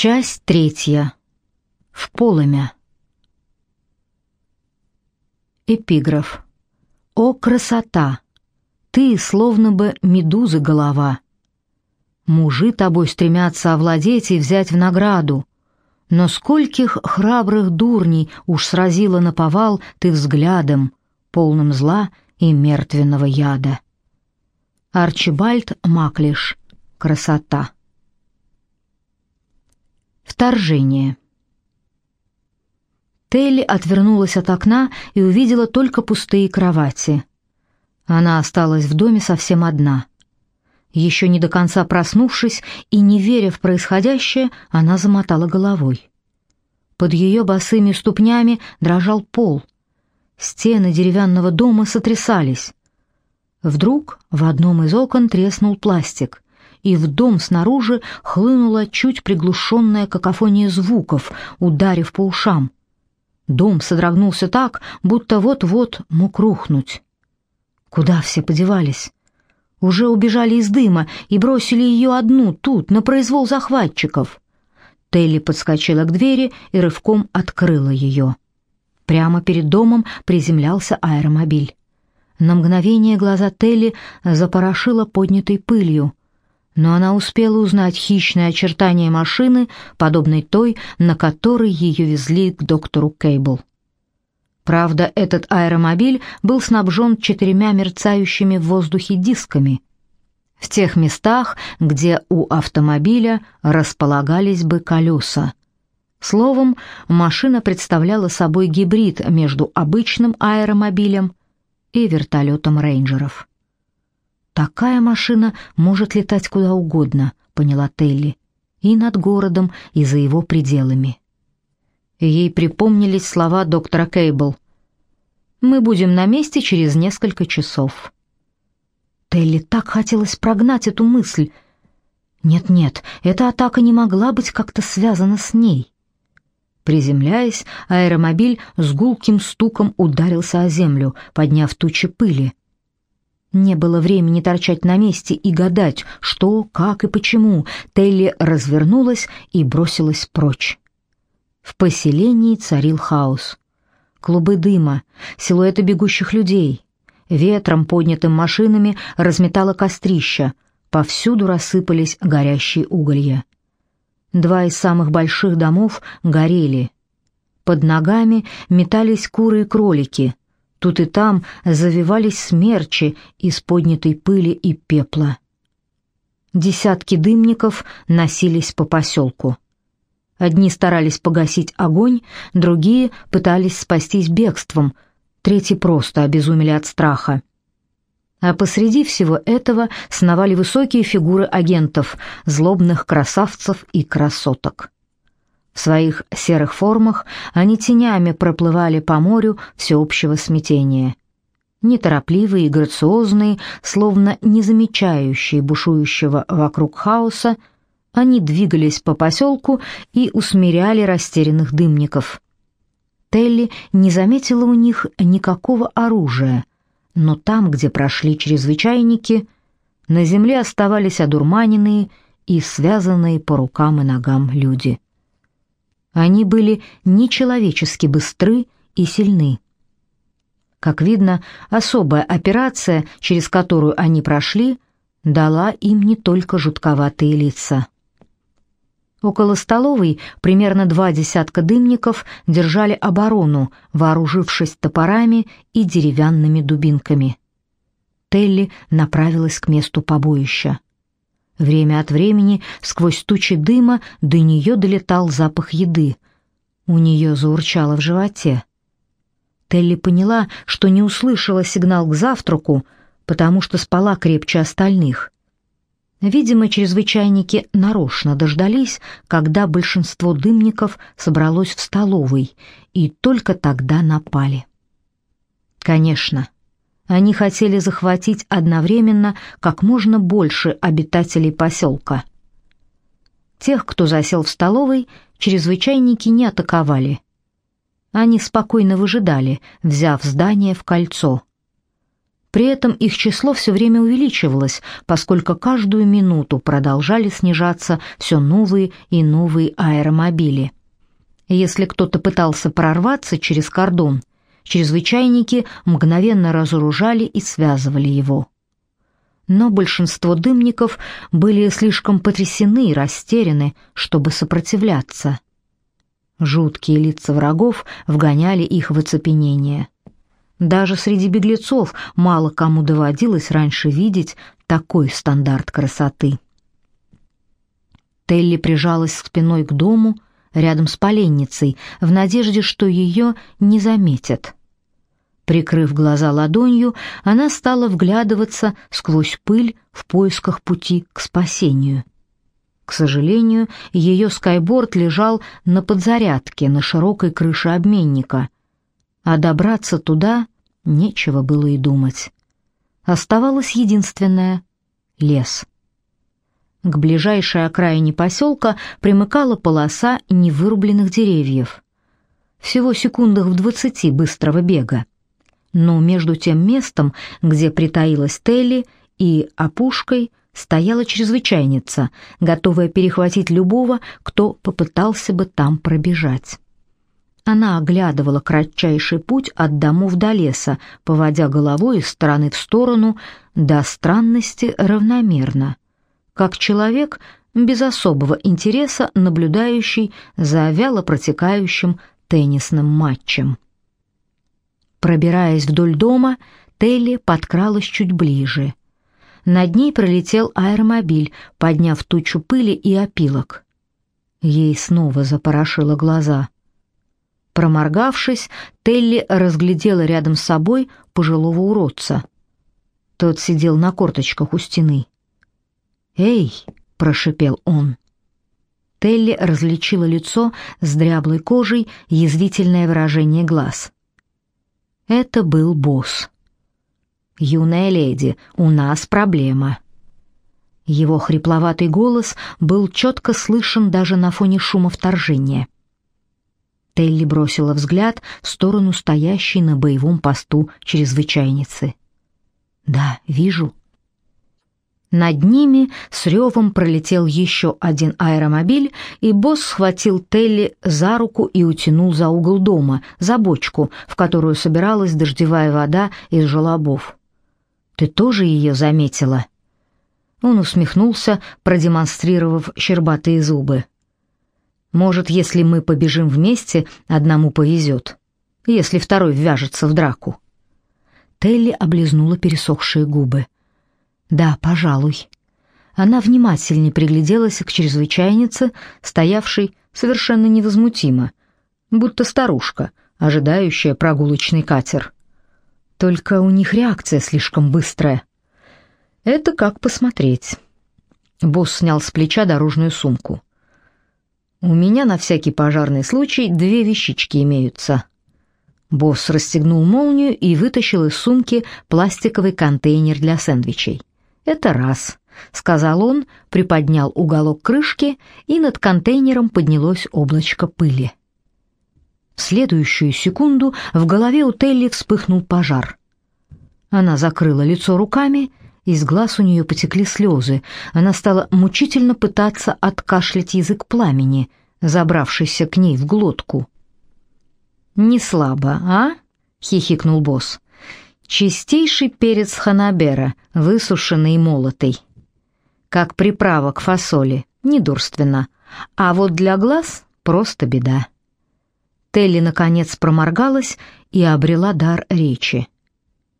Часть третья. В полымя. Эпиграф. О, красота! Ты словно бы медуза голова. Мужи тобой стремятся овладеть и взять в награду. Но скольких храбрых дурней уж сразила на повал ты взглядом, полным зла и мертвенного яда. Арчибальд Маклиш. Красота. Вторжение. Телли отвернулась от окна и увидела только пустые кровати. Она осталась в доме совсем одна. Еще не до конца проснувшись и не веря в происходящее, она замотала головой. Под ее босыми ступнями дрожал пол. Стены деревянного дома сотрясались. Вдруг в одном из окон треснул пластик и в дом снаружи хлынула чуть приглушенная какофония звуков, ударив по ушам. Дом содрогнулся так, будто вот-вот мог рухнуть. Куда все подевались? Уже убежали из дыма и бросили ее одну тут, на произвол захватчиков. Телли подскочила к двери и рывком открыла ее. Прямо перед домом приземлялся аэромобиль. На мгновение глаза Телли запорошило поднятой пылью но она успела узнать хищные очертания машины, подобной той, на которой ее везли к доктору Кейбл. Правда, этот аэромобиль был снабжен четырьмя мерцающими в воздухе дисками. В тех местах, где у автомобиля располагались бы колеса. Словом, машина представляла собой гибрид между обычным аэромобилем и вертолетом рейнджеров. Такая машина может летать куда угодно, поняла Телли, и над городом, и за его пределами. Ей припомнились слова доктора Кейбл. Мы будем на месте через несколько часов. Телли так хотелось прогнать эту мысль. Нет-нет, эта атака не могла быть как-то связана с ней. Приземляясь, аэромобиль с гулким стуком ударился о землю, подняв тучи пыли. Не было времени торчать на месте и гадать, что, как и почему. Телли развернулась и бросилась прочь. В поселении царил хаос. Клубы дыма, силуэты бегущих людей. Ветром, поднятым машинами, разметало кострища. Повсюду рассыпались горящие уголья. Два из самых больших домов горели. Под ногами метались куры и кролики — Тут и там завивались смерчи из поднятой пыли и пепла. Десятки дымников носились по поселку. Одни старались погасить огонь, другие пытались спастись бегством, третьи просто обезумели от страха. А посреди всего этого сновали высокие фигуры агентов, злобных красавцев и красоток. В своих серых формах они тенями проплывали по морю всеобщего смятения. Неторопливые и грациозные, словно не замечающие бушующего вокруг хаоса, они двигались по поселку и усмиряли растерянных дымников. Телли не заметила у них никакого оружия, но там, где прошли чрезвычайники, на земле оставались одурманенные и связанные по рукам и ногам люди. Они были нечеловечески быстры и сильны. Как видно, особая операция, через которую они прошли, дала им не только жутковатые лица. Около столовой примерно два десятка дымников держали оборону, вооружившись топорами и деревянными дубинками. Телли направилась к месту побоища. Время от времени сквозь тучи дыма до нее долетал запах еды. У нее заурчало в животе. Телли поняла, что не услышала сигнал к завтраку, потому что спала крепче остальных. Видимо, чрезвычайники нарочно дождались, когда большинство дымников собралось в столовой, и только тогда напали. Конечно, они хотели захватить одновременно как можно больше обитателей поселка. Тех, кто засел в столовой, чрезвычайники не атаковали. Они спокойно выжидали, взяв здание в кольцо. При этом их число все время увеличивалось, поскольку каждую минуту продолжали снижаться все новые и новые аэромобили. Если кто-то пытался прорваться через кордон, чрезвычайники мгновенно разоружали и связывали его. Но большинство дымников были слишком потрясены и растеряны, чтобы сопротивляться. Жуткие лица врагов вгоняли их в оцепенение. Даже среди беглецов мало кому доводилось раньше видеть такой стандарт красоты. Телли прижалась спиной к дому, рядом с поленницей, в надежде, что ее не заметят. Прикрыв глаза ладонью, она стала вглядываться сквозь пыль в поисках пути к спасению. К сожалению, ее скайборд лежал на подзарядке на широкой крыше обменника, а добраться туда нечего было и думать. Оставалось единственное — лес. К ближайшей окраине поселка примыкала полоса невырубленных деревьев. Всего секундах в двадцати быстрого бега. Но между тем местом, где притаилась Телли, и опушкой стояла чрезвычайница, готовая перехватить любого, кто попытался бы там пробежать. Она оглядывала кратчайший путь от домов до леса, поводя головой из стороны в сторону, до странности равномерно, как человек без особого интереса, наблюдающий за вяло протекающим теннисным матчем. Пробираясь вдоль дома, Телли подкралась чуть ближе. Над ней пролетел аэромобиль, подняв тучу пыли и опилок. Ей снова запорошило глаза. Проморгавшись, Телли разглядела рядом с собой пожилого уродца. Тот сидел на корточках у стены. «Эй!» — прошипел он. Телли различила лицо с дряблой кожей, язвительное выражение глаз. Это был босс. «Юная леди, у нас проблема». Его хрипловатый голос был четко слышен даже на фоне шума вторжения. Телли бросила взгляд в сторону стоящей на боевом посту чрезвычайницы. «Да, вижу». Над ними с ревом пролетел еще один аэромобиль, и босс схватил Телли за руку и утянул за угол дома, за бочку, в которую собиралась дождевая вода из желобов. «Ты тоже ее заметила?» Он усмехнулся, продемонстрировав щербатые зубы. Может, если мы побежим вместе, одному повезет. Если второй ввяжется в драку. Телли облизнула пересохшие губы. Да, пожалуй. Она внимательнее пригляделась к чрезвычайнице, стоявшей совершенно невозмутимо, будто старушка, ожидающая прогулочный катер. Только у них реакция слишком быстрая. Это как посмотреть. Босс снял с плеча дорожную сумку. У меня на всякий пожарный случай две вещички имеются. Босс расстегнул молнию и вытащил из сумки пластиковый контейнер для сэндвичей. Это раз, сказал он, приподнял уголок крышки, и над контейнером поднялось облачко пыли. В следующую секунду в голове у Телли вспыхнул пожар. Она закрыла лицо руками из глаз у нее потекли слезы. Она стала мучительно пытаться откашлять язык пламени, забравшийся к ней в глотку. «Не слабо, а?» — хихикнул босс. «Чистейший перец ханабера, высушенный и молотый. Как приправа к фасоли, недурственно. А вот для глаз просто беда». Телли, наконец, проморгалась и обрела дар речи.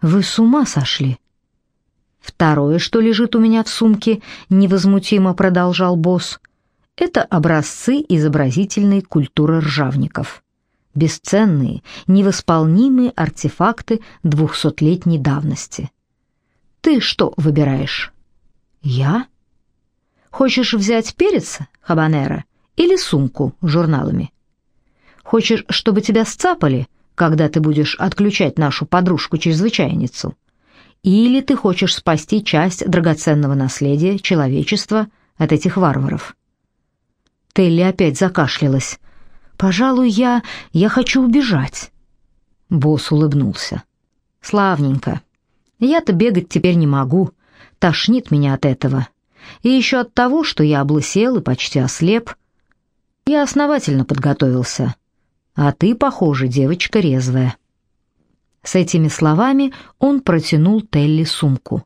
«Вы с ума сошли?» Второе, что лежит у меня в сумке, невозмутимо продолжал босс, это образцы изобразительной культуры ржавников. Бесценные, невосполнимые артефакты двухсотлетней давности. Ты что выбираешь? Я? Хочешь взять перец, хабанера, или сумку с журналами? Хочешь, чтобы тебя сцапали, когда ты будешь отключать нашу подружку-чрезвычайницу? Или ты хочешь спасти часть драгоценного наследия человечества от этих варваров? Телли опять закашлялась. Пожалуй, я я хочу убежать. Босс улыбнулся. Славненько. Я-то бегать теперь не могу, тошнит меня от этого. И еще от того, что я облысел и почти ослеп. Я основательно подготовился. А ты, похоже, девочка резвая. С этими словами он протянул Телли сумку.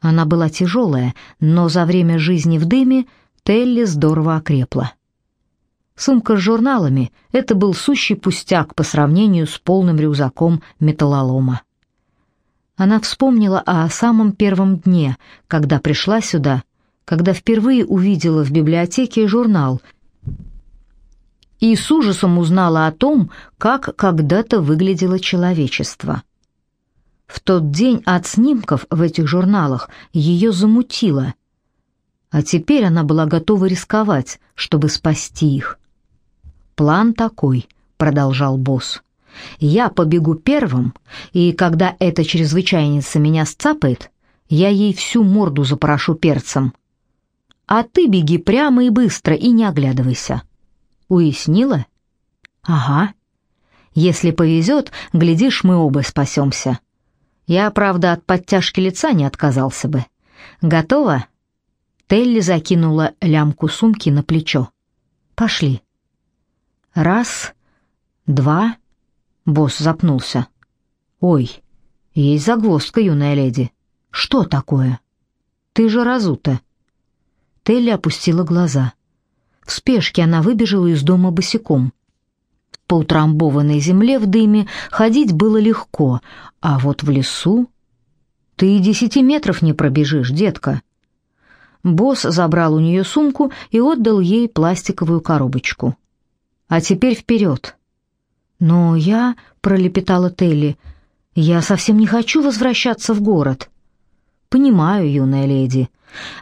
Она была тяжелая, но за время жизни в дыме Телли здорово окрепла. Сумка с журналами — это был сущий пустяк по сравнению с полным рюкзаком металлолома. Она вспомнила о самом первом дне, когда пришла сюда, когда впервые увидела в библиотеке журнал и с ужасом узнала о том, как когда-то выглядело человечество. В тот день от снимков в этих журналах ее замутило, а теперь она была готова рисковать, чтобы спасти их. План такой, продолжал босс. Я побегу первым, и когда эта чрезвычайница меня сцапает, я ей всю морду запорошу перцем. А ты беги прямо и быстро и не оглядывайся. Уяснила? Ага. Если повезет, глядишь, мы оба спасемся. Я, правда, от подтяжки лица не отказался бы. Готова? Телли закинула лямку сумки на плечо. Пошли. Раз, два. Босс запнулся. Ой, есть загвоздка, юная леди. Что такое? Ты же разута. Телли опустила глаза. В спешке она выбежала из дома босиком. По утрамбованной земле в дыме ходить было легко, а вот в лесу ты и десяти метров не пробежишь, детка. Босс забрал у нее сумку и отдал ей пластиковую коробочку. А теперь вперед!» «Но я...» — пролепетала Телли. «Я совсем не хочу возвращаться в город». «Понимаю, юная леди.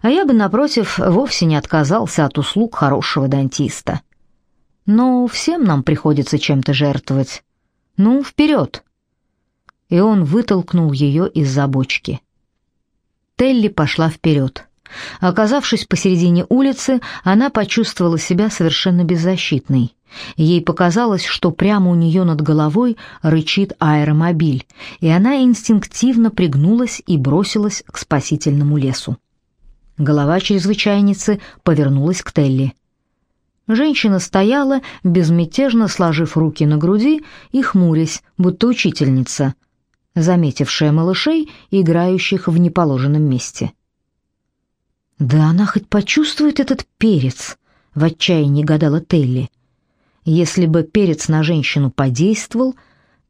А я бы, напротив, вовсе не отказался от услуг хорошего дантиста. Но всем нам приходится чем-то жертвовать. Ну, вперед!» И он вытолкнул ее из-за бочки. Телли пошла вперед. Оказавшись посередине улицы, она почувствовала себя совершенно беззащитной. Ей показалось, что прямо у нее над головой рычит аэромобиль, и она инстинктивно пригнулась и бросилась к спасительному лесу. Голова чрезвычайницы повернулась к Телли. Женщина стояла, безмятежно сложив руки на груди и хмурясь, будто учительница, заметившая малышей, играющих в неположенном месте. «Да она хоть почувствует этот перец!» — в отчаянии гадала Телли. Если бы перец на женщину подействовал,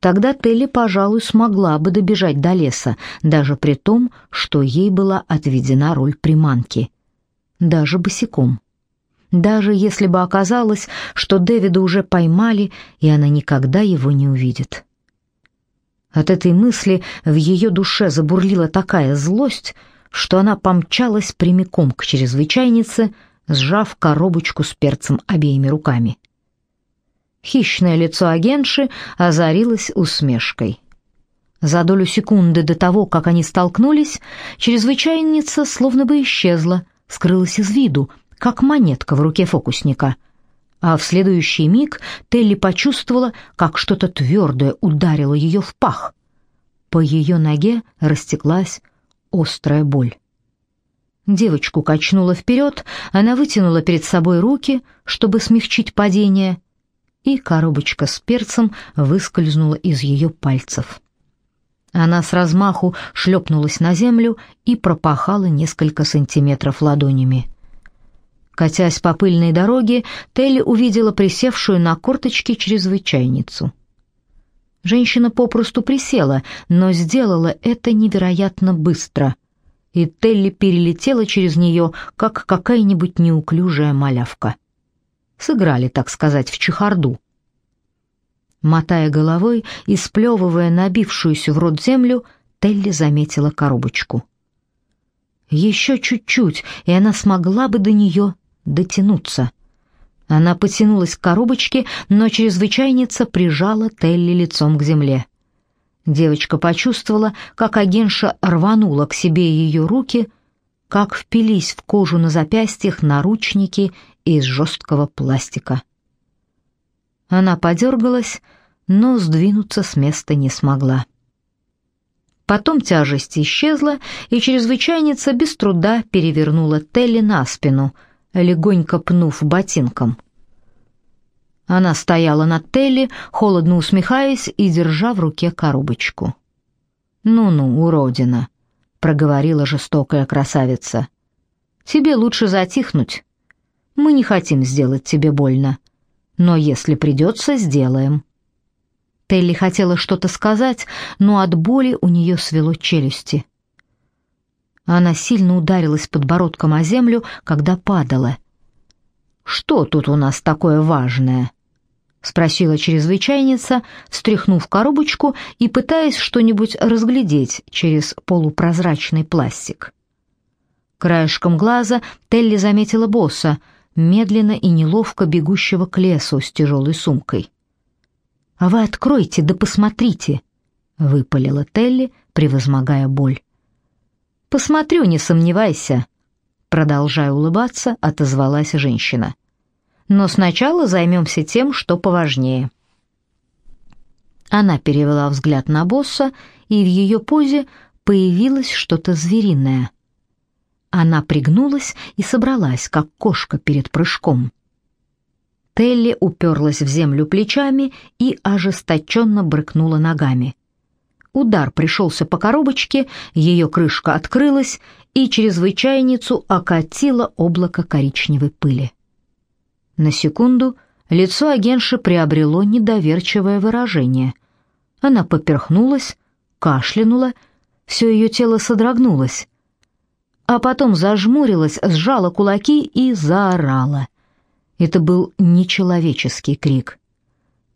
тогда Телли, пожалуй, смогла бы добежать до леса, даже при том, что ей была отведена роль приманки. Даже босиком. Даже если бы оказалось, что Дэвида уже поймали, и она никогда его не увидит. От этой мысли в ее душе забурлила такая злость, что она помчалась прямиком к чрезвычайнице, сжав коробочку с перцем обеими руками. Хищное лицо агентши озарилось усмешкой. За долю секунды до того, как они столкнулись, чрезвычайница словно бы исчезла, скрылась из виду, как монетка в руке фокусника. А в следующий миг Телли почувствовала, как что-то твердое ударило ее в пах. По ее ноге растеклась острая боль. Девочку качнуло вперед, она вытянула перед собой руки, чтобы смягчить падение, и коробочка с перцем выскользнула из ее пальцев. Она с размаху шлепнулась на землю и пропахала несколько сантиметров ладонями. Катясь по пыльной дороге, Телли увидела присевшую на корточки чрезвычайницу. Женщина попросту присела, но сделала это невероятно быстро, и Телли перелетела через нее, как какая-нибудь неуклюжая малявка сыграли, так сказать, в чехарду. Мотая головой и сплевывая набившуюся в рот землю, Телли заметила коробочку. Еще чуть-чуть, и она смогла бы до нее дотянуться. Она потянулась к коробочке, но чрезвычайница прижала Телли лицом к земле. Девочка почувствовала, как агентша рванула к себе ее руки, как впились в кожу на запястьях наручники из жесткого пластика. Она подергалась, но сдвинуться с места не смогла. Потом тяжесть исчезла, и чрезвычайница без труда перевернула Телли на спину, легонько пнув ботинком. Она стояла над Телли, холодно усмехаясь и держа в руке коробочку. «Ну-ну, уродина», — проговорила жестокая красавица. «Тебе лучше затихнуть. Мы не хотим сделать тебе больно, но если придется, сделаем». Телли хотела что-то сказать, но от боли у нее свело челюсти. Она сильно ударилась подбородком о землю, когда падала. «Что тут у нас такое важное?» — спросила чрезвычайница, встряхнув коробочку и пытаясь что-нибудь разглядеть через полупрозрачный пластик. Краешком глаза Телли заметила босса, медленно и неловко бегущего к лесу с тяжелой сумкой. «А вы откройте, да посмотрите!» — выпалила Телли, превозмогая боль. «Посмотрю, не сомневайся!» Продолжая улыбаться, отозвалась женщина. «Но сначала займемся тем, что поважнее». Она перевела взгляд на босса, и в ее позе появилось что-то звериное. Она пригнулась и собралась, как кошка перед прыжком. Телли уперлась в землю плечами и ожесточенно брыкнула ногами. Удар пришелся по коробочке, ее крышка открылась, и чрезвычайницу окатило облако коричневой пыли. На секунду лицо агентши приобрело недоверчивое выражение. Она поперхнулась, кашлянула, все ее тело содрогнулось, а потом зажмурилась, сжала кулаки и заорала — это был нечеловеческий крик.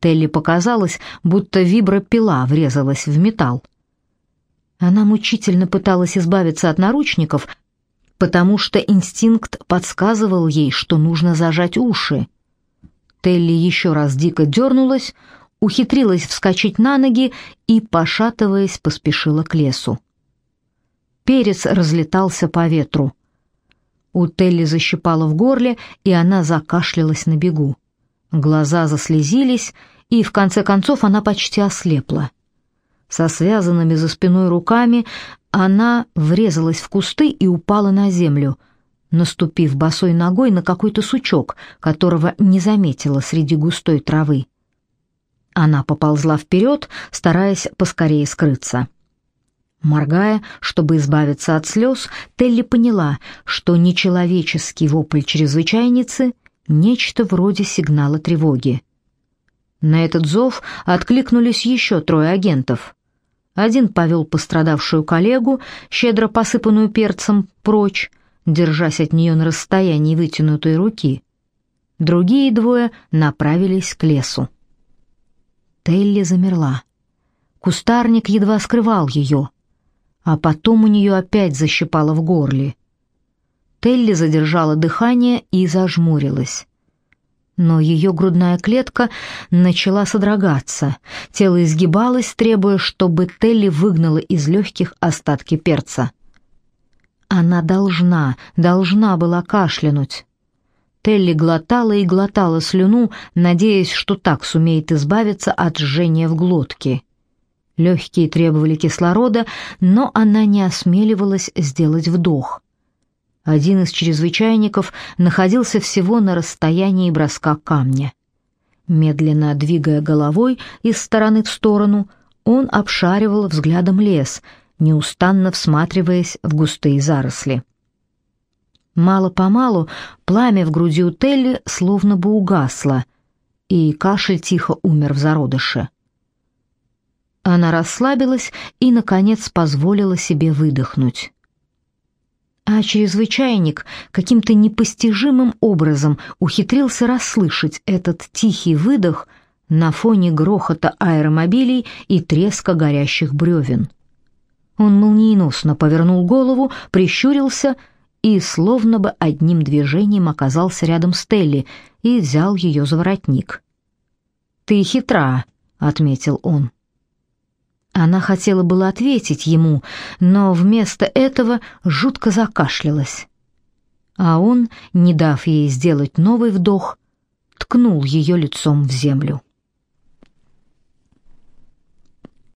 Телли показалось, будто вибропила врезалась в металл. Она мучительно пыталась избавиться от наручников, потому что инстинкт подсказывал ей, что нужно зажать уши. Телли еще раз дико дернулась, ухитрилась вскочить на ноги и, пошатываясь, поспешила к лесу. Перец разлетался по ветру. У Телли защипало в горле, и она закашлялась на бегу. Глаза заслезились, и в конце концов она почти ослепла. Со связанными за спиной руками она врезалась в кусты и упала на землю, наступив босой ногой на какой-то сучок, которого не заметила среди густой травы. Она поползла вперед, стараясь поскорее скрыться. Моргая, чтобы избавиться от слез, Телли поняла, что нечеловеческий вопль чрезвычайницы — нечто вроде сигнала тревоги. На этот зов откликнулись еще трое агентов. Один повел пострадавшую коллегу, щедро посыпанную перцем, прочь, держась от нее на расстоянии вытянутой руки. Другие двое направились к лесу. Телли замерла. Кустарник едва скрывал ее — а потом у нее опять защипало в горле. Телли задержала дыхание и зажмурилась. Но ее грудная клетка начала содрогаться, тело изгибалось, требуя, чтобы Телли выгнала из легких остатки перца. Она должна, должна была кашлянуть. Телли глотала и глотала слюну, надеясь, что так сумеет избавиться от жжения в глотке. Легкие требовали кислорода, но она не осмеливалась сделать вдох. Один из чрезвычайников находился всего на расстоянии броска камня. Медленно двигая головой из стороны в сторону, он обшаривал взглядом лес, неустанно всматриваясь в густые заросли. Мало-помалу пламя в груди у Телли словно бы угасло, и кашель тихо умер в зародыше. Она расслабилась и, наконец, позволила себе выдохнуть. А чрезвычайник каким-то непостижимым образом ухитрился расслышать этот тихий выдох на фоне грохота аэромобилей и треска горящих бревен. Он молниеносно повернул голову, прищурился и словно бы одним движением оказался рядом с Телли и взял ее за воротник. «Ты хитра», — отметил он. Она хотела было ответить ему, но вместо этого жутко закашлялась. А он, не дав ей сделать новый вдох, ткнул ее лицом в землю.